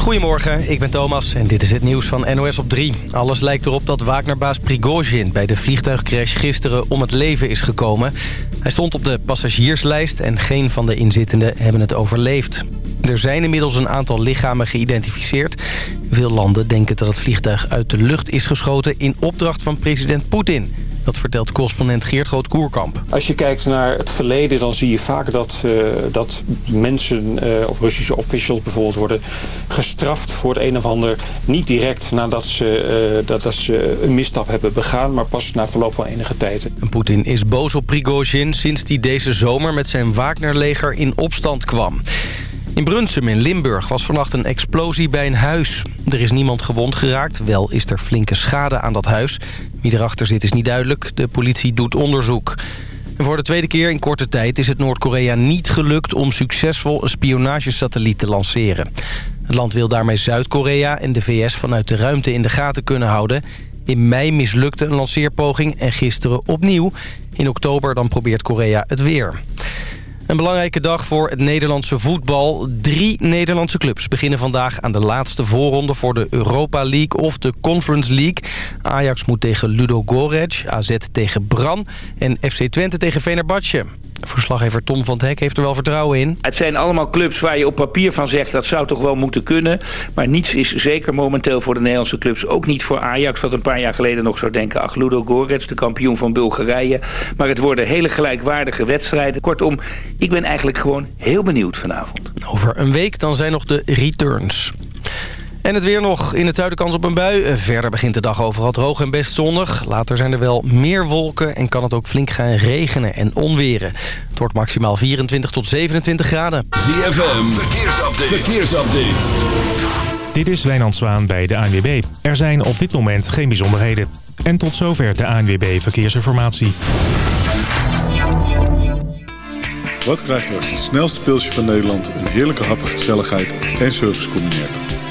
Goedemorgen, ik ben Thomas en dit is het nieuws van NOS op 3. Alles lijkt erop dat Wagnerbaas Prigozhin bij de vliegtuigcrash gisteren om het leven is gekomen. Hij stond op de passagierslijst en geen van de inzittenden hebben het overleefd. Er zijn inmiddels een aantal lichamen geïdentificeerd. Veel landen denken dat het vliegtuig uit de lucht is geschoten in opdracht van president Poetin. Dat vertelt correspondent Geert Groot-Koerkamp. Als je kijkt naar het verleden, dan zie je vaak dat, uh, dat mensen uh, of Russische officials bijvoorbeeld worden gestraft voor het een of ander. Niet direct nadat ze, uh, dat, dat ze een misstap hebben begaan, maar pas na verloop van enige tijd. Poetin is boos op Prigozhin sinds hij deze zomer met zijn Wagnerleger in opstand kwam. In Brunsum in Limburg was vannacht een explosie bij een huis. Er is niemand gewond geraakt, wel is er flinke schade aan dat huis. Wie erachter zit is niet duidelijk, de politie doet onderzoek. Voor de tweede keer in korte tijd is het Noord-Korea niet gelukt... om succesvol een spionagesatelliet te lanceren. Het land wil daarmee Zuid-Korea en de VS vanuit de ruimte in de gaten kunnen houden. In mei mislukte een lanceerpoging en gisteren opnieuw. In oktober dan probeert Korea het weer. Een belangrijke dag voor het Nederlandse voetbal. Drie Nederlandse clubs beginnen vandaag aan de laatste voorronde... voor de Europa League of de Conference League. Ajax moet tegen Ludo AZ tegen Bran... en FC Twente tegen Venerbatje. Verslaggever Tom van het Hek heeft er wel vertrouwen in. Het zijn allemaal clubs waar je op papier van zegt... dat zou toch wel moeten kunnen. Maar niets is zeker momenteel voor de Nederlandse clubs. Ook niet voor Ajax, wat een paar jaar geleden nog zou denken... ach, Ludo Gorets, de kampioen van Bulgarije. Maar het worden hele gelijkwaardige wedstrijden. Kortom, ik ben eigenlijk gewoon heel benieuwd vanavond. Over een week dan zijn nog de returns. En het weer nog. In het zuiden kans op een bui. Verder begint de dag overal droog en best zonnig. Later zijn er wel meer wolken en kan het ook flink gaan regenen en onweren. Het wordt maximaal 24 tot 27 graden. ZFM, verkeersupdate. verkeersupdate. Dit is Wijnand Zwaan bij de ANWB. Er zijn op dit moment geen bijzonderheden. En tot zover de ANWB Verkeersinformatie. Wat krijg je als het snelste pilsje van Nederland... een heerlijke hap, gezelligheid en service combineert?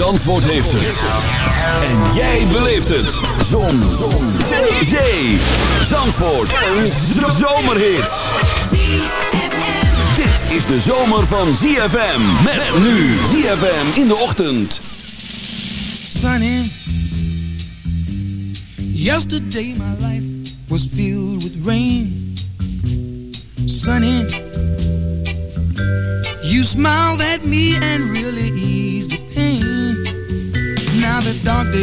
Zandvoort heeft het. En jij beleeft het. Zon. Zon. Zee. Zee. Zandvoort. Een zomerhit. Dit is de zomer van ZFM. Met nu ZFM in de ochtend. Sunny. Yesterday my life was filled with rain. Sunny. You smiled at me and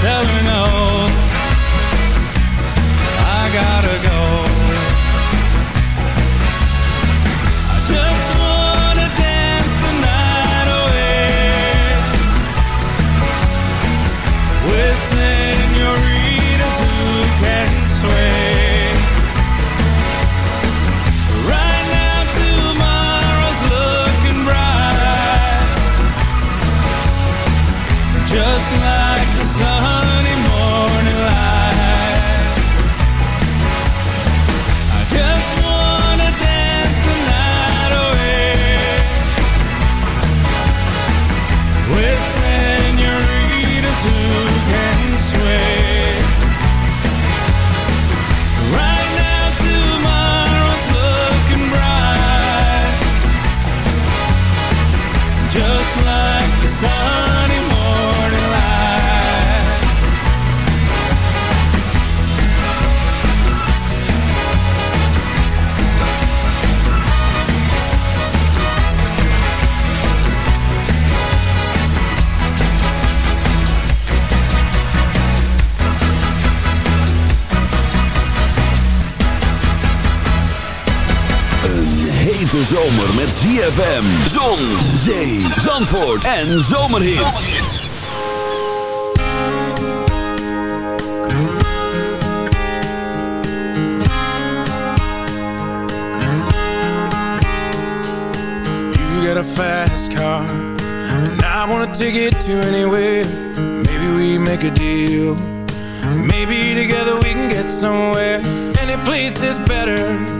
Tell ZFM, zon, zee, zandvoort en zomerhits. You got a fast car, and I wanna take it to anywhere. Maybe we make a deal. Maybe together we can get somewhere. Any place is better.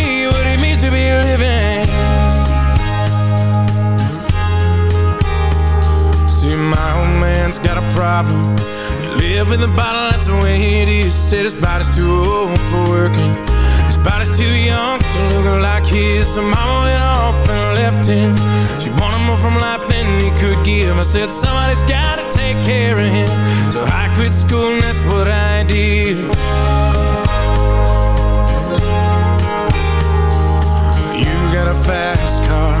problem. He live with a bottle, that's the way it is. Said his body's too old for working. His body's too young to look like his. So mama went off and left him. She wanted more from life than he could give. I said, somebody's gotta take care of him. So I quit school and that's what I did. You got a fast car.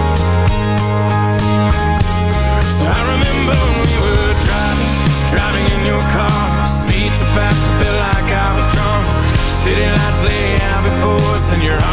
And facts, feel like I was drunk. City lights lay out before us in your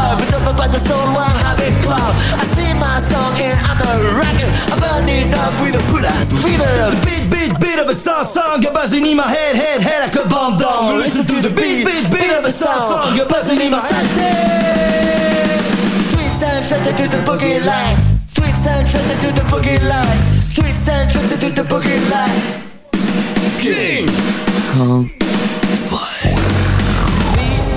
one big flow, but over the soul, one habit cloud. I sing my song and I'm a rocker, I'm burning up with a put ass fever. Beat, beat, beat of a song, song, you're buzzing in my head, head, head like a bomb doll. Listen to the beat, beat, beat of a song, song, you're buzzing in my head. Sweet sound trusted to the boogie line. Sweet sound trusted to the boogie line. Sweet sound trusted to the boogie line. King. Kung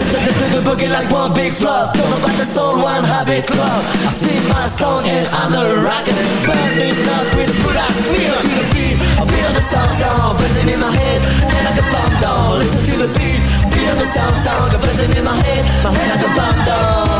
The, to the boogie like one big flop. Know about the soul, one habit club. I sing my song and I'm a rocker Burning up with a good ass feel. To the beat, I feel the sound sound Buzzing in my head, head like a bomb down Listen to the beat, feel the sound sound Buzzing in my head, my head like a bomb down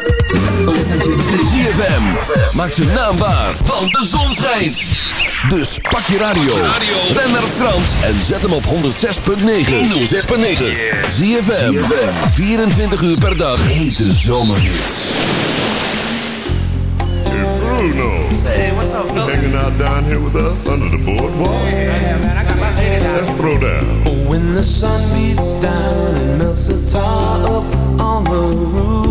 ZFM. Maak zijn naam waar, want de zon schijnt. Dus pak je radio. Ben naar Frans en zet hem op 106.9. 106.9. ZFM. 24 uur per dag. Hete zomerhits. Bruno. Say, what's up, fellas? Hanging out down here with us under the boardwalk. Yeah, man, I got my lady down Let's throw down. When the sun beats down and melts the tar up on the roof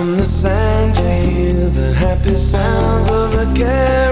from the sand you hear the happy sounds of a carousel.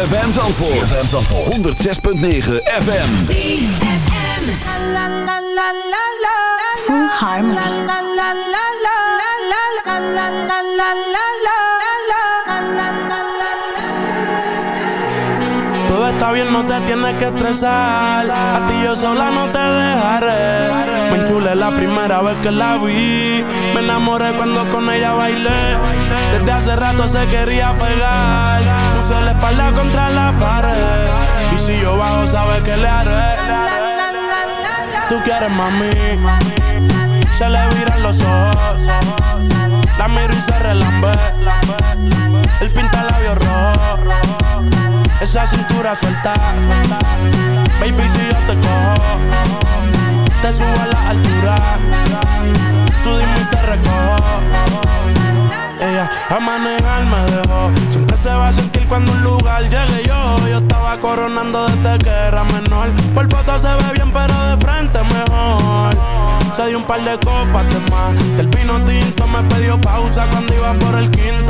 ZFM. ZFM Zandvoort. ZFM Zandvoort. 106.9 FM. Full harmony. Todo está bien, no te tienes que estresar. A ti yo sola no te dejaré. Me enchulé la primera vez que la vi. Me enamoré cuando con ella bailé. Desde hace rato se quería pegar. Puse la espalda contra la pared. Y si yo bajo, sabes que le haré. Tú quieres mami. Se le viran los ojos. La miro y se relambe. El pinta labios rojo. Esa cintura suelta. Baby, si yo te cojo, te subo a la altura. Tú dime y te recojo. A manejar me dejó. Siempre se va a sentir cuando un lugar llegue yo. Yo estaba coronando desde que era menor. Por foto se ve bien, pero de frente mejor. Se dio un par de copas de más. Del vino tinto me pidió pausa cuando iba por el quinto.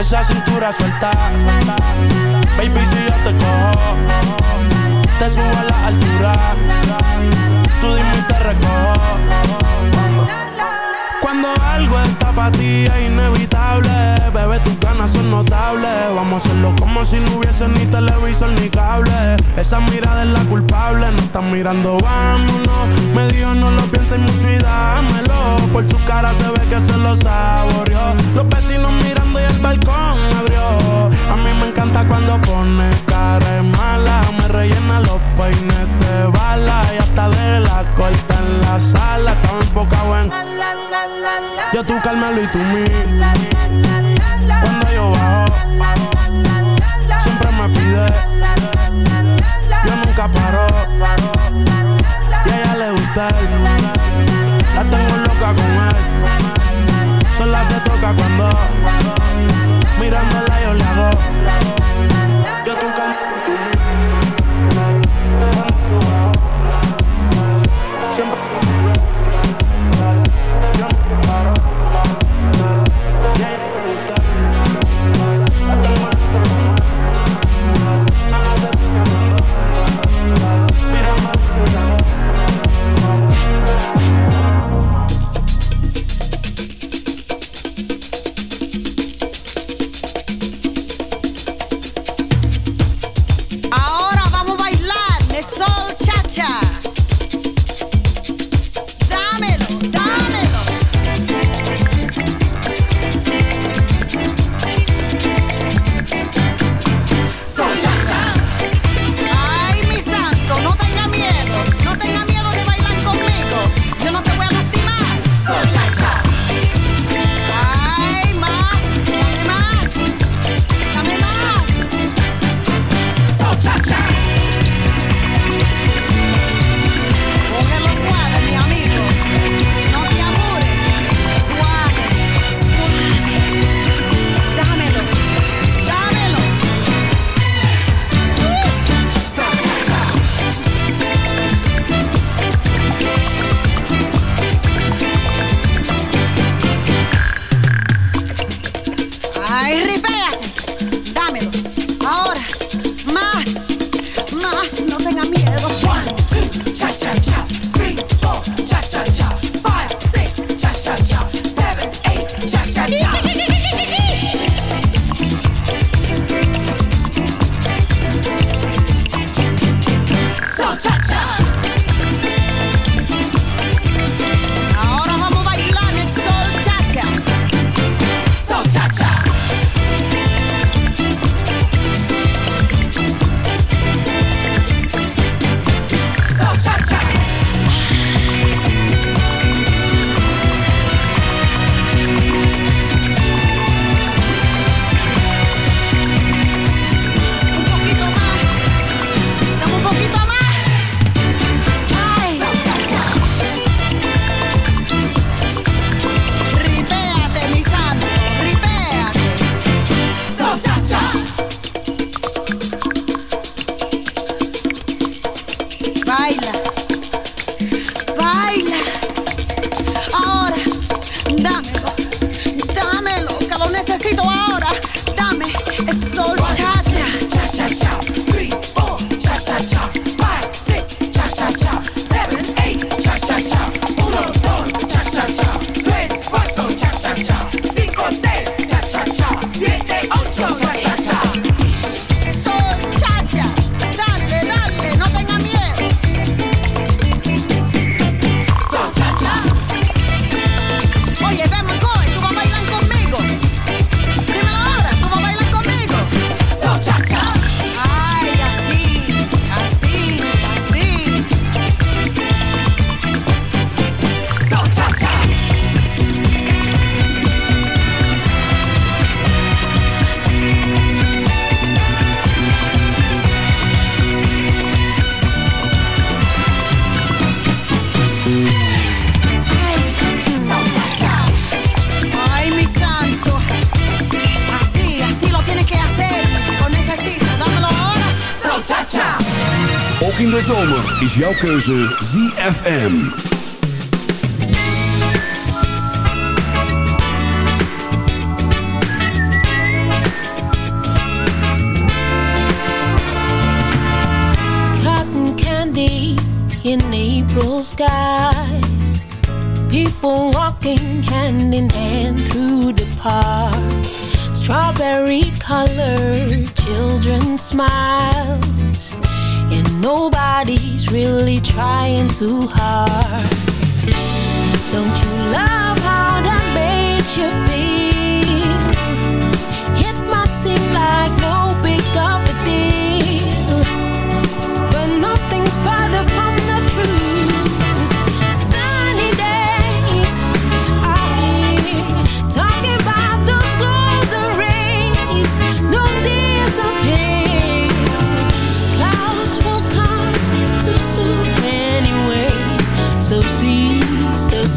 Esa cintura suelta. Baby, si yo te cojo, te subo a la altura. Tú dime y te recojo. Cuando algo está para ti es inevitable, bebé, tus ganas son notables. Vamos a hacerlo como si no hubiese ni televisor ni cable. Esa mirada es la culpable, no están mirando, vámonos. Me dijo no lo pienses mucho y dámelo. Por su cara se ve que se lo saboreó. Los vecinos mirando y el balcón abrió. A mí me encanta cuando pone cara mala. Me rellena los peines de bala. Y hasta de la corta en la sala. Estaba enfocado en. Yo tú, Carmelo y tú, mí. Cuando yo bajo, siempre me pide. Yo nunca paro. Y a ella le gusta. La tengo loca con él. Solo se toca cuando. Mirándola yo la hago jouw keuze ZFM. in April skies. People walking hand in hand through the park. Strawberry colored children smiles. And nobody's really trying too hard. Don't you love how that makes you feel?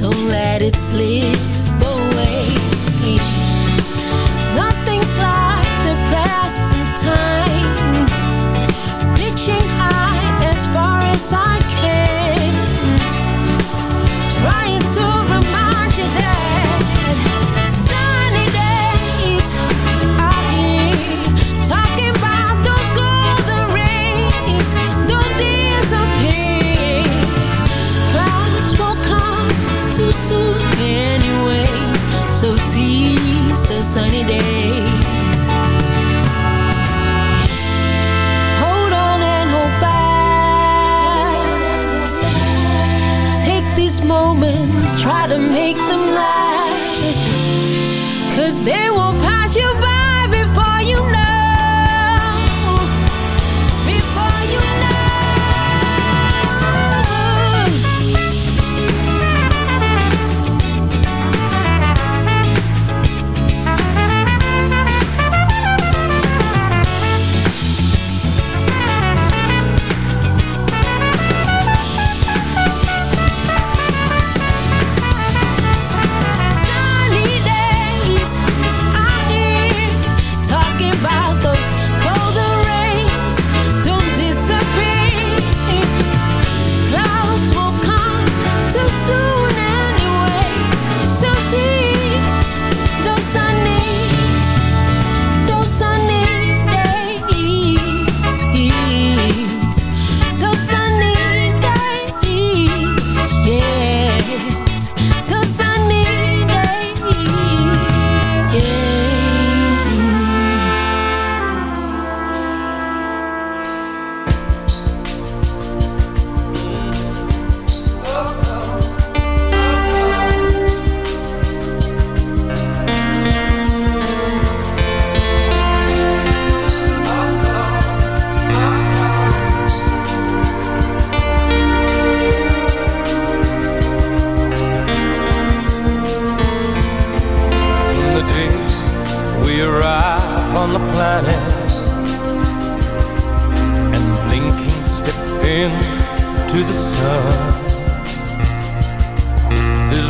Don't let it slip away. Nothing's like the present time, reaching high as far as I can try to make them last. Cause they will pass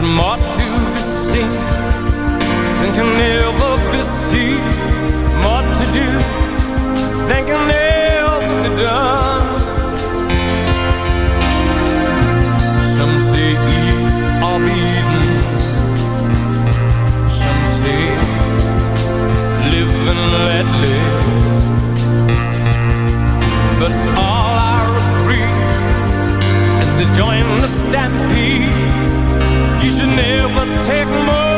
more to be seen than can ever be seen, more to do than can ever be done. Some say eat or be eaten. Some say live and let live. But all I agree is to join the stampede. You should never take more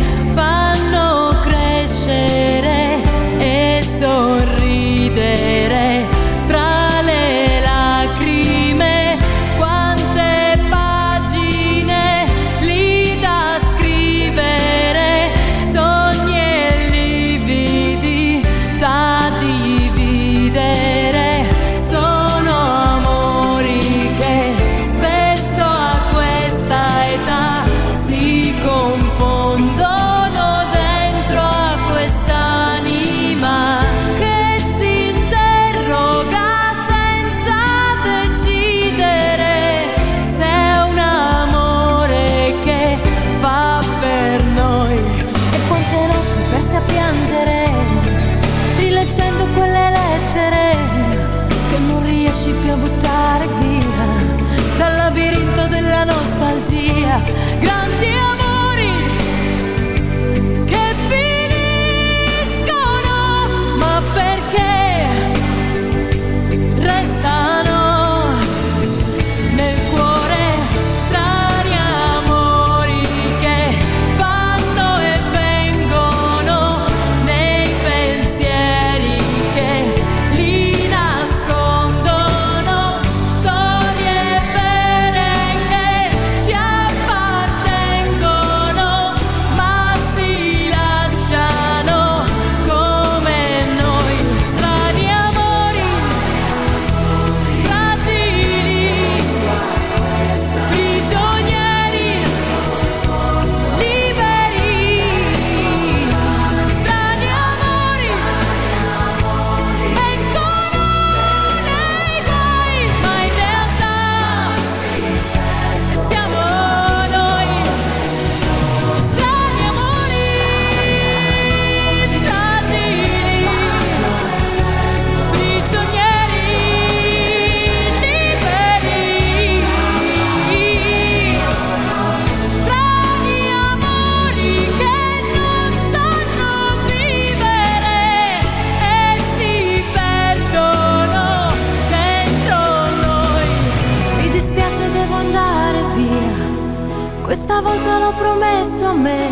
stesso a me,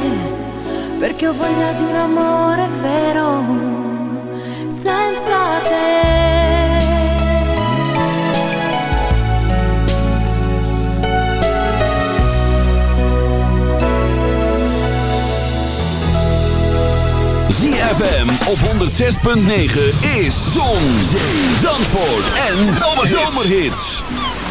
perché ho voglia di un amore vero, senza te. ZFM op 106.9 is Zon, Zandvoort en Zomerhits. Zomerhits.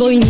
vivo